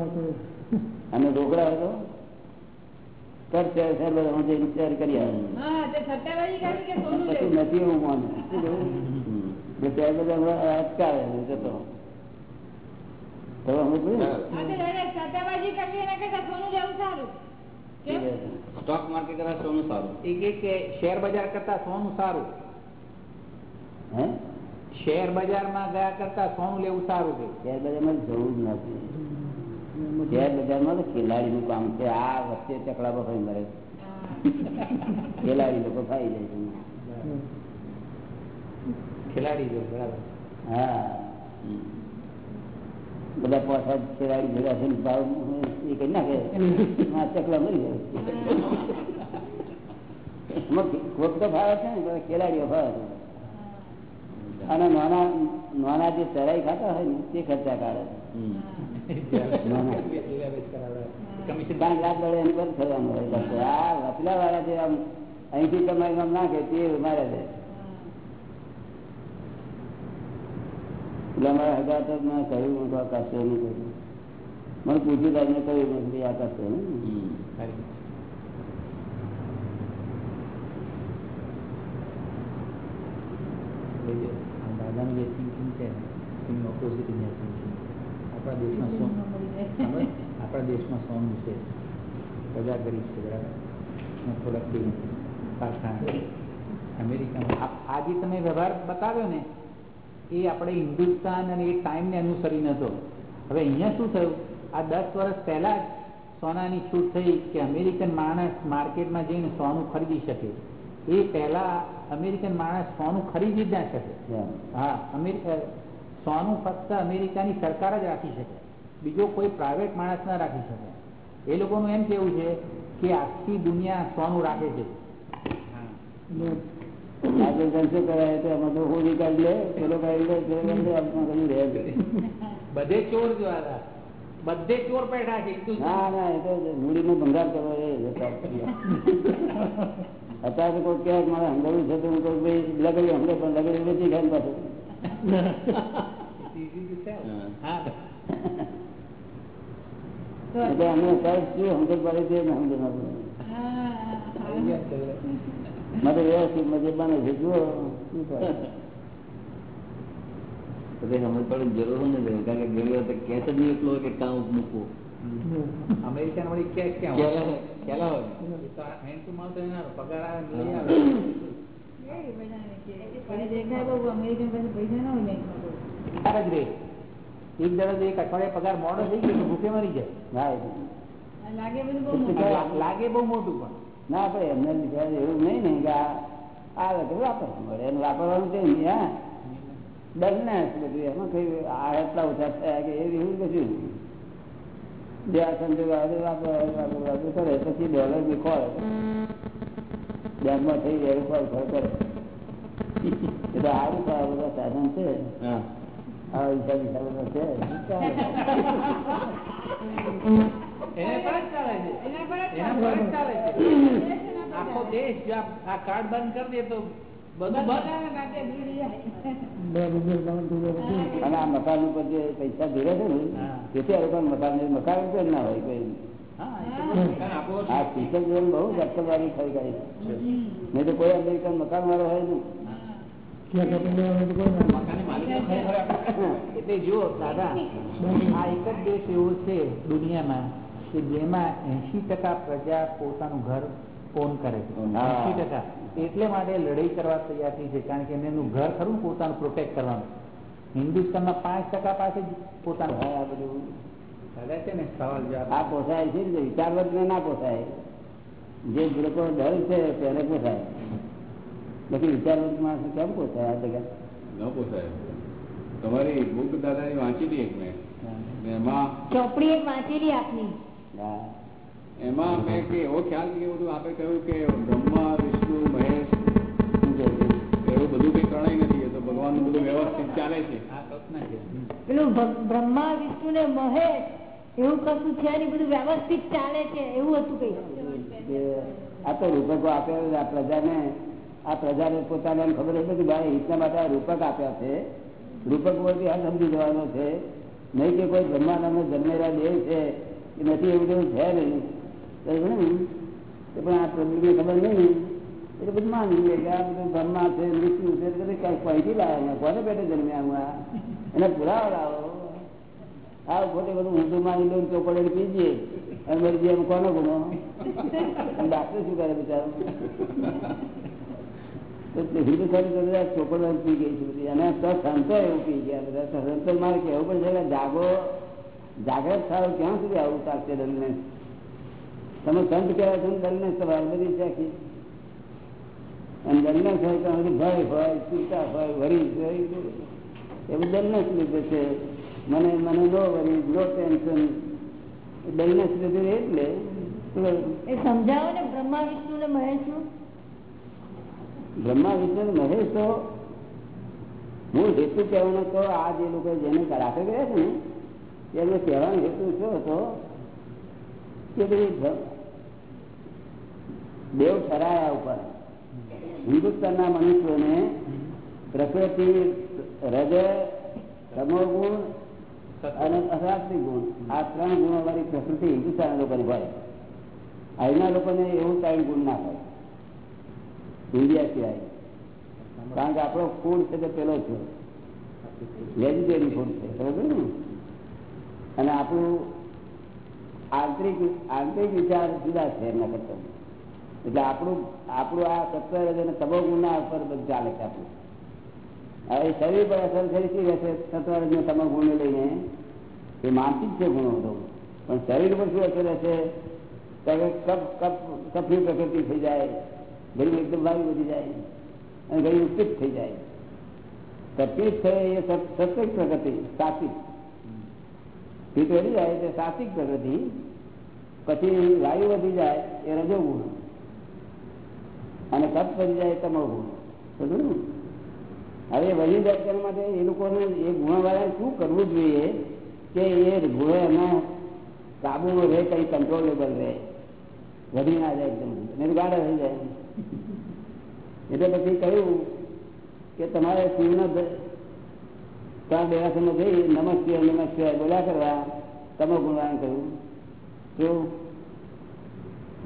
અને રોકડા હતો? કર છે સાહેબ હું જે વિચાર કરી આવ્યો હા તે સટ્ટાબાજી કરી કે સોનું પછી લેવું નથી એવું માનું. શું કહ્યું? હમ. જે ત્યાં બધા અટકાવે છે જતો. હવે અમે જોયું ને? હા તે દાદા સટ્ટાબાજી કરવી એના કરતા સોનું લેવું સારું. કેમ? સ્ટોક માર્કેટ કરતા સોનું સારું. એક એક કે શેર બજાર કરતા સોનું સારું. હે? શેર બજારમાં ગયા કરતા સોનું લેવું સારું છે. શેર બજારમાં જવું જ નથી. શેર બજારમાં તો ખેલાડીનું કામ છે. આ વચ્ચે ચકડા બફાઈ મરે. ખેલાડી લોકો ખાઈ જાય છે. ખેલાડી બરાબર. હા. બધા પાછા ખેલાડી ભેગા થઈને ભાવ એ કરી નાખે. ચકલા મરી જાય. ખોટ તો ભાવે છે ને ખેલાડીઓ ભાવે છે. અને નાના નાના જે ચરાઈ ખાતા હોય ને તે ખર્ચા કાઢે હમ. કમિશન પાંચ અહીંથી તમારી આમ નાખે તે મારે છે એટલે અમારા thinking છે એની thinking. આપણા દેશમાં સોનું આપણા દેશમાં સોનું છે. બધા ગરીબ છે બરાબર? થોડાક કારખાના અમેરિકામાં. આ- આ તમે વ્યવહાર બતાવ્યો ને એ આપણે હિન્દુસ્તાન અને એ ટાઈમને અનુસરી હતો હવે અહીંયા શું થયું? આ દસ વર્ષ પહેલા જ સોનાની છૂટ થઈ કે અમેરિકન માણસ માર્કેટમાં જઈને સોનું ખરીદી શકે. એ પહેલા અમેરિકન માણસ સોનું ખરીદી જ ના શકે. હા અમેરિકા સોનું ફક્ત અમેરિકાની સરકાર જ રાખી શકે. બીજો કોઈ પ્રાઇવેટ માણસ ના રાખી શકે. એ લોકોનું એમ કેવું છે કે આખી દુનિયા સોનું રાખે છે. આ જે કરાય તો એમાં તો હોળી કાઢી લે પેલો કાઢી લે પેલો કાઢી લે આમાં કશું રહે બધે ચોર હતા બધે ચોર પેઠા છે ના ના એ તો ભંગાર કરવો એ અત્યારે કોઈ ક્યાંક મારે હંગાવ્યું છે તો હું કહું ભાઈ લગડી હંગે પણ લગડી નથી ખાઈ પાછું. એટલે અમે અત્યારે શું પાડી છે ને હંગે મારે વ્યવસ્થિત મજે છે જુઓ શું તો સમજ જરૂર નથી કારણ કે ઘણી વખત કેસ જ નહીં એટલો હોય કે કામ મૂકવું. અમેરિકન વળી કેશ ક્યાં ક્યારે હોય? હોય? તો hand to પગાર આવે. એક દાડો એક અઠવાડિયે પગાર મોડો થઈ ગયો ભૂખે મરી જાય લાગે બહુ મોટું. પણ ના આપણે એમને એવું નહીં ને કે આ આવે તો વાપરવા એને વાપરવાનું છે ને હા ના બધું એમાં કઈ આ એટલા ઓછા થયા કે એવું. જે આ સંજોગ આવે વાપર વાપર વાપર કરે પછી ડોલર બી ખોળ બેંકમાં થઈ જાય ખોળ ખોળ કરે એટલે સારું આ બધા સાધન છે. આ હિસાબ હિસાબ બધા છે. એને પર જ ચાલે છે. એના પર જ એના પર જ ચાલે છે. આખો દેશ જો આ- આ કાર્ડ બંધ કરી દે તો અને આ મકાન ઉપર જે પૈસા ભેગા છે ને. તેથી આ લોકો મકાન મકાન ઉપર ના હોય કોઈ. હા શીતલ જીવન બહુ દખલવાળી થઈ ગઈ છે. નહીં તો કોઈ અમેરિકન મકાન વાળો હોય ના મકાનની માલિકી ખરેખર આપણે એટલે જુઓ દાદા આ એક જ દેશ એવો છે દુનિયામાં કે જેમાં એસી ટકા પ્રજા પોતાનું ઘર ઓન કરે છે. એસી ટકા. એટલે માટે લડાઈ કરવા તૈયાર થઈ છે. કારણ કે એમનું ઘર ખરું પોતાનું પ્રોટેક્ટ કરવાનું. હિન્દુસ્તાનમાં પાંચ ટકા પાસે જ પોતાનું. આ બધું આ પોસાય છે ને વિચારવતને ના પોસાય. જે લોકો ડર છે તેને પોસાય. બાકી વિચારવત માણસ કેમ પોસાય આ જગ્યા ન પોસાય. તમારી બુક દાદાની વાંચી હતી એક મેં. એમાં ચોપડી એક વાંચેલી આપની. એમાં મેં કે એવો ખ્યાલ કે બધું આપણે કહ્યું કે બ્રહ્મા વિષ્ણુ મહેશ? એવું બધું કઈ પ્રણય નથી. તો ભગવાનનું બધું વ્યવસ્થિત ચાલે છે. આ કલ્પના છે. પેલું બ્રહ્મા વિષ્ણુ ને મહેશ એવું કશું છે નહીં, બધું વ્યવસ્થિત ચાલે છે, એવું હતું કઈ. આ તો રૂપકો આપ્યા આ પ્રજાને આ પ્રજાને પોતાને ખબર હતી કે ભાઈ હિતના માટે રૂપક આપ્યા છે. રૂપક વતી આ સમજી જવાનો છે. નહીં કે કોઈ બ્રહ્માનંદ જન્મેલા દેવ છે કે નથી એવું જેવું છે નહીં. એવું ને પણ આ પ્રભુને ખબર નહીં. એટલે બધું માની કે આ બધું બ્રહ્મા છે મૃત્યુ છે એટલે કઈ પૈકી લાવ્યા કોને પેટે જન્મ્યા હું એને પુરાવા લાવો. આ ખોટે બધું ઊંધું માની લો ચોપડે પીજીએ અને એમ કોનો ગુનો? ડાક્ટર શું કરે બિચારો? હિન્દુ ખરી બધા ચોપડો પી ગઈ છે અને તો સંતો એવું પી ગયા બધા. સંતો મારે કહેવું પડશે કે જાગો. જાગ્રત થાવ ક્યાં સુધી આવું ચાલશે દલને તમે સંત કહેવાય છો દલને સવાર બધી છે આખી અને દલને હોય તો બધું ભય હોય, ચિંતા હોય, વરી હોય. એ બધું દલને લીધે છે. મને મને નો વરી નો ટેન્શન દલને સુધી એટલે એ સમજાવો ને બ્રહ્મા વિષ્ણુ ને મહેશનું? બ્રહ્મા વિષ્ણુ અને મહેશ તો હું હેતુ કહેવાનો તો આ જે લોકો જેને રાખે ગયા છે ને એમનો કહેવાનો હેતુ શું હતો? કે ભાઈ દેવ ઠરાયા ઉપર હિન્દુસ્તાનના મનુષ્યોને પ્રકૃતિ હૃદય તમોગુણ અને અસાત્વિક ગુણ. આ ત્રણ ગુણો વાળી પ્રકૃતિ હિન્દુસ્તાન લોકોની હોય. અહીંના લોકોને એવું ત્રણ ગુણ ના હોય. ઇન્ડિયા સિવાય. કારણ કે આપણો ફૂડ છે તે પેલો છે. વેજીટેરિયન ફૂડ છે. બરોબર ને? અને આપણું આંતરિક આંતરિક વિચાર જુદા છે એમના કરતા. એટલે આપણું આપણું આ સત્તર અને તબો ગુણના ઉપર બધું ચાલે છે આપણું. હવે શરીર પર અસર થઈ શી રહેશે સત્તર અને ગુણો લઈને એ માનસિક છે ગુણો બધો. પણ શરીર પર શું અસર રહેશે ત્યારે કપ કપ કપની પ્રકૃતિ થઈ જાય ઘણી એકદમ વાયુ વધી જાય, અને ઘણી ઉપિત થઈ જાય. તકલીફ થાય એ સત- સત્વિક પ્રગતિ સાત્વિક. પીત વધી જાય તે સાત્વિક પ્રગતિ પછી વાયુ વધી જાય એ રજોગુણ. અને કપ વધી જાય તમો ગુણ ને હવે વહી દર્શન માટે એ લોકોને એ ગુણવાળાએ શું કરવું જોઈએ કે એ ગુણો એનો કાબુ રહે કઈ કંટ્રોલેબલ રહે? વધી ના જાય એકદમ. એને ગાડા થઈ જાય. એટલે પછી કહ્યું કે તમારે શિવનો ત્યાં દેવાસમાં જઈ નમસ્તે નમસ્તે બોલ્યા કરવા તમે ગુણવાન કહ્યું કેવું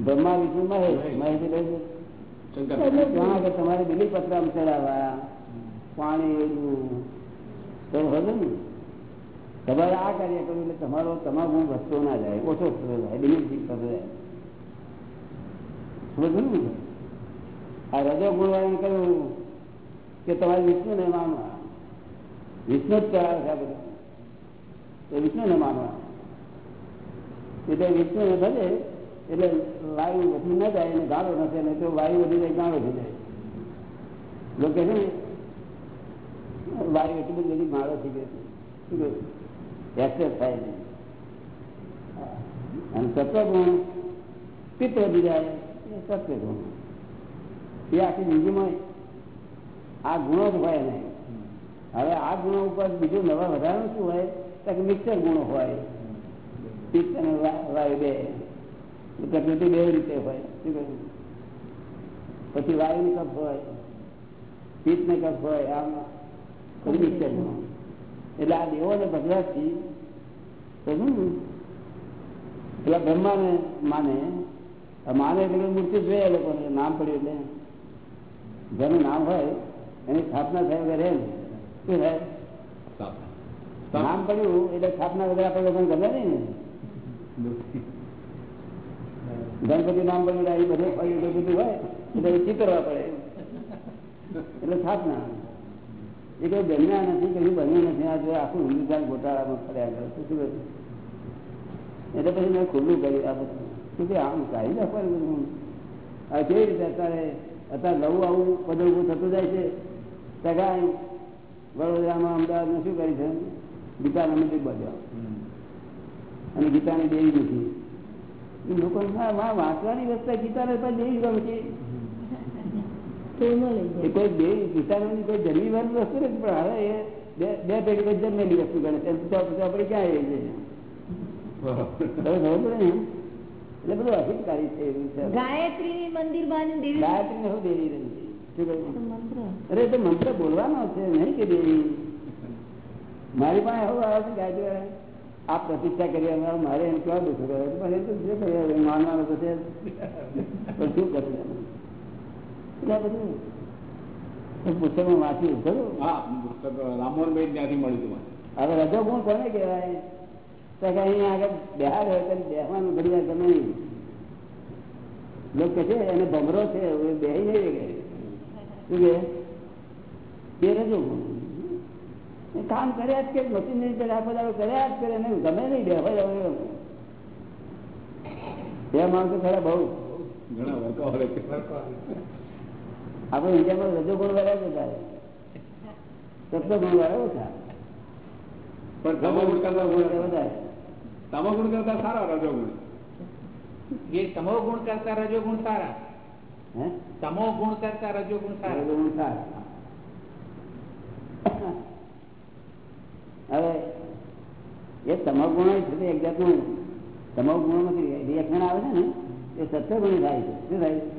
બ્રહ્મા વિષ્ણુ મહેશ મહેશ તમારે બીલી પત્ર ચડાવવા પાણી તો હવે ને તમારે આ કાર્ય કર્યું એટલે તમારો તમારો ગુણ વધતો ના જાય ઓછો થતો જાય ડિમિનિશિંગ થતો જાય સમજ્યું ને આ રજો ગુણવાળાને કહ્યું કે તમારે વિષ્ણુને માનવા વિષ્ણુ જ કરાવે છે આ બધું તો વિષ્ણુને માનવા એટલે વિષ્ણુ ને થશે એટલે વાયુ વધી ન જાય અને ગાળો નથી ને તો વાયુ વધી જાય, ગાળો થઈ જાય. લોકો છે વાયુ એટલી બધી બધી ગાળો થઈ ગયો શું એક્સેસ થાય નહીં. અને સત્વગુણ પિત્ત વધી જાય એ સત્વગુણ. એ આખી બીજીમાં આ ગુણો જ હોય નહીં. હવે આ ગુણો ઉપર બીજું નવા વધારાનું શું હોય? તો કે મિક્સર ગુણો હોય. પિત્ત અને વાયુ બે. પ્રકૃતિ બે રીતે હોય. શું કહ્યું? પછી વાયુ ની કફ હોય. પિત્તને કફ હોય. આમ ગુણો એટલે આ સમજ્યું ને? પેલા બ્રહ્માને માને માને એટલે મૂર્તિ જોઈએ એ લોકોને નામ પડ્યું એટલે. જેનું નામ હોય એની સ્થાપના થાય વગર એમ. શું થાય? નામ પડ્યું એટલે સ્થાપના વગર આપણે લોકોને ગમે નહીં ને. ગણપતિ નામ પડ્યું એ બધું બધે બધું હોય એટલે ચિતરવા પડે એટલે સ્થાપના. એ કઈ બન્યા નથી કઈ બન્યું નથી. આ જો આખું હિન્દુસ્તાન ગોટાળામાં ફર્યા કરે તો શું? એટલે પછી મેં ખુલ્લું કર્યું આ બધું. શું કે આમ કાઢી નાખવાનું બધું? આ કેવી રીતે અત્યારે અત્યારે નવું આવું બધું ઊભું થતું જાય છે? સગાઈ વડોદરામાં અમદાવાદમાં શું કરી છે? ગીતાના મંદિર બધા અને ગીતાની દેવી નથી એ લોકો વાંચવાની વ્યવસ્થા ગીતાને પણ દેવી ગમે છે ફોનમાં લઈ એ કોઈ બે ગીતાની કોઈ જન્મી વાળી વસ્તુ નથી પણ હવે એ બે- બે પેઢી પછી જન્મેલી વસ્તુ ગણે છે. તો આપણે ક્યાં આવી છે ખબર પડે ને એટલે બધું અહિતકારી છે એવું છે. ગાયત્રી મંદિર દેવી ગાયત્રી ને શું દેવી રહી છે? શું કહ્યું? મંત્ર. અરે તો મંત્ર બોલવાનો છે નહીં કે દેવી. મારી પાસે એવું આવે છે ગાયત્રી આ પ્રતિષ્ઠા કરી મારે એમ કેવા દુઃખ કર્યો પણ એ તો જે માનવાનું તો છે પણ શું કરવું એનું? બધું પુસ્તકમાં વાંચ્યું ખરું હા પુસ્તક રામમોહનભાઈ ત્યાંથી મળ્યું હતું હવે રજો ગુણ કોને કહેવાય? તો કે અહીંયા આગળ બહાર હોય તો બેસવાનું ઘડી વાર ગમે નહીં. લોકો છે એને ભમરો છે હવે બેહી નહીં કે શું કે તે રજો ગુણ કામ કર્યા જ કે મશીન નહીં કરે આખો દાડો કર્યા જ કરે એને ગમે નહીં બેહવા જવું બે માણસો ખરા બહુ. ઘણા આપણે ઇન્ડિયામાં રજો ગુણ વાળા જ વધારે. સત્વ ગુણ વાળા ઓછા. પણ તમોગુણ કરતા વધારે. તમોગુણ કરતા સારા રજો ગુણ. એ તમો ગુણ કરતા રજો ગુણ સારા. હે? તમો ગુણ કરતા રજો ગુણ સારા. રજો ગુણ સારા. હવે એ તમો ગુણ છે તે એક જાતનું તમો ગુણ રિએક્શન આવે છે ને એ સત્ય ગુણ થાય છે. શું થાય? હા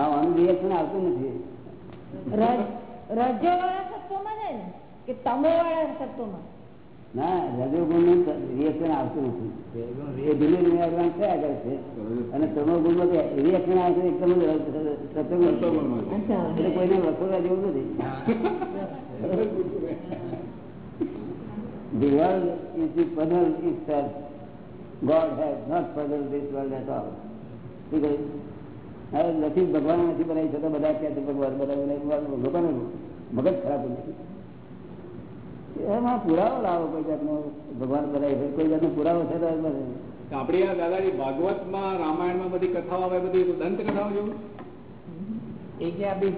આનું રિએક્શન આવતું નથી. રજ- વાળા સત્વમાં જાય ને? કે તમો વાળા સત્વમાં ના રજોગુણનું રિએક્શન આવતું નથી. એ ધીમે ધીમે એડવાન્સ થયા કરે છે. અને તમો ગુણ રિએક્શન આવે છે. એકદમ એટલે કોઈને વસોડા જેવું નથી. The world is the puzzle itself. God has not puzzled this world at all. નથી ભગવાન નથી બનાવી છતાં બધા કહે છે ભગવાન બનાવી બનાવી લોકોને મગજ ખરાબ નથી એમાં પુરાવો લાવો કોઈ જાતનો ભગવાન બનાવી કોઈ જાતનો પુરાવો છે તો બને. તો આપણી આ દાદાજી ભાગવતમાં રામાયણમાં બધી કથાઓ આવે બધી દંત કથાઓ જેવું? એ જે આ બધી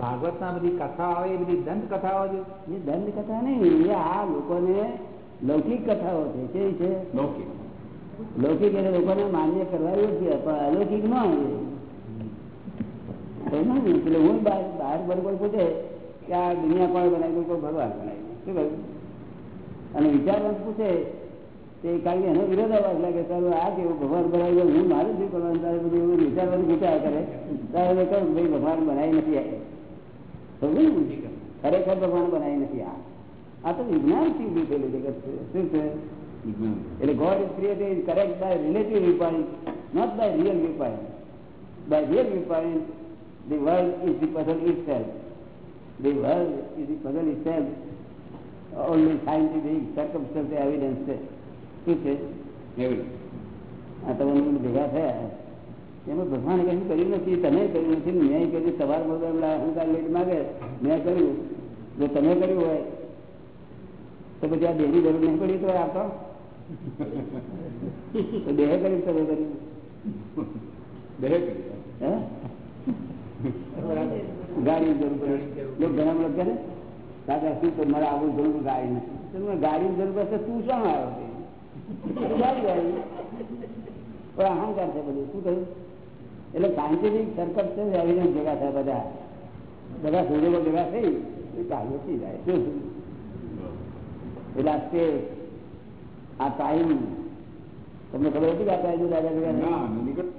ભાગવતમાં બધી કથાઓ આવે એ બધી દંત કથાઓ છે એ દંડ કથા નહીં એ આ લોકોને લૌકિક કથાઓ છે. કેવી છે? લૌકિક. લૌકિક એટલે લોકોને માન્ય કરવા યોગ્ય પણ અલૌકિક ન હોય. સમજ્યું ને? એટલે હું બહાર બહાર બર પૂછે કે આ દુનિયા કોણ બનાવી કોઈ ભગવાન બનાવી શું કહ્યું? અને વિચારવંત પૂછે તે કારણ કે એનો વિરોધાભાસ લાગે તારું આ કેવું ભગવાન બનાવી દે, હું મારું શું કરવાનું? તારે બધું એવું વિચારવાનું વિચાર કરે. તારે કહું ભાઈ ભગવાન બનાવી નથી આ? ખરેખર ભગવાન બનાવી નથી આ. આ તો વિજ્ઞાનથી ઊભી થયેલું છે. શું છે? એટલે correct by relative correct point not by real by point by real real viewpoint, the world is the puzzle itself. The world is the puzzle itself. Only scientific circumstantial evidence છે શું છે એવી આ તમે મને ભેગા થયા એમાં ભગવાને કશું કર્યું નથી તમે કર્યું નથી ને મેં કર્યું સવાર બગડલા અહંકાર લેટ માગે મેં કર્યું જો તમે કર્યું હોય તો પછી આ દેહની જરૂર નહીં પડી તો આપો તો દેહ કર્યું તમે કર્યું દરેક હે ગાડી જરૂર પડે લોકો ઘણા લોકો કહે ને દાદા શું તો મારે આવું જરૂર ગાડી નથી તો મેં ગાડીની જરૂર પડશે તું શા આવ્યો છે? તું ગાડી આવી પણ અહંકાર છે બધું શું કહ્યું એટલે સાયન્ટિફિક સર્કલ છે ને એવિડન્સ ભેગા થાય બધા। બધા સૂર્યો ભેગા થઈ એ ચાલુ થઈ જાય શું? એટલે આ space, આ ટાઈમ તમને ખબર હતી કે આ ટાઈમ દાદા ભેગા થયા? ના નીકળ